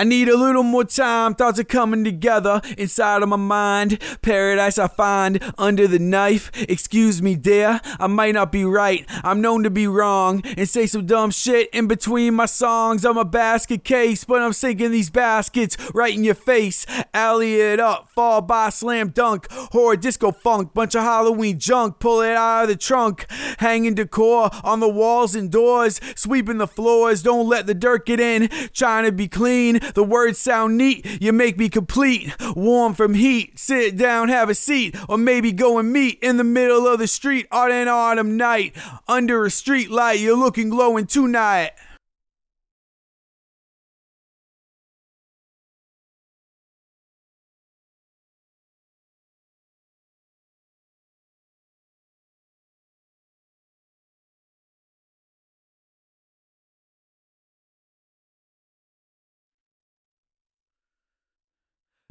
I need a little more time, thoughts are coming together inside of my mind. Paradise I find under the knife. Excuse me, dear, I might not be right. I'm known to be wrong and say some dumb shit in between my songs. I'm a basket case, but I'm sinking these baskets right in your face. Alley it up, fall by slam dunk, horror disco funk, bunch of Halloween junk. Pull it out of the trunk, hanging decor on the walls and doors, sweeping the floors. Don't let the dirt get in. Trying to be clean, the words sound neat. You make me complete, warm from heat. Sit down, have a seat, or maybe go and meet in the middle of the street on an autumn night under a street light. You're looking glowing tonight.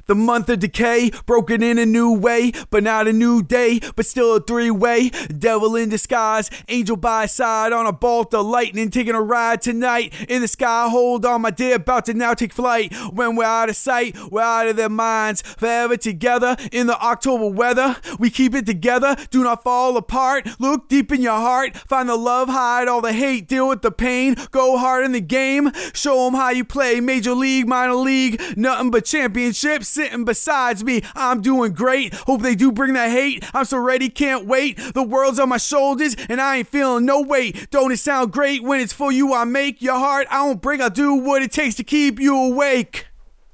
The month of decay, broken in a new way, but not a new day, but still a three way. Devil in disguise, angel by side on a bolt of lightning, taking a ride tonight in the sky. Hold on, my dear, about to now take flight. When we're out of sight, we're out of their minds. Forever together in the October weather, we keep it together, do not fall apart. Look deep in your heart, find the love, hide all the hate, deal with the pain. Go hard in the game, show them how you play. Major league, minor league, nothing but championships sitting besides me. I'm doing great. Hope they do bring that hate. I'm so ready, can't wait. The world's on my shoulders and I ain't feeling no weight. Don't it sound great when it's for you? I make your heart. I don't break. I'll do what it takes to keep you awake.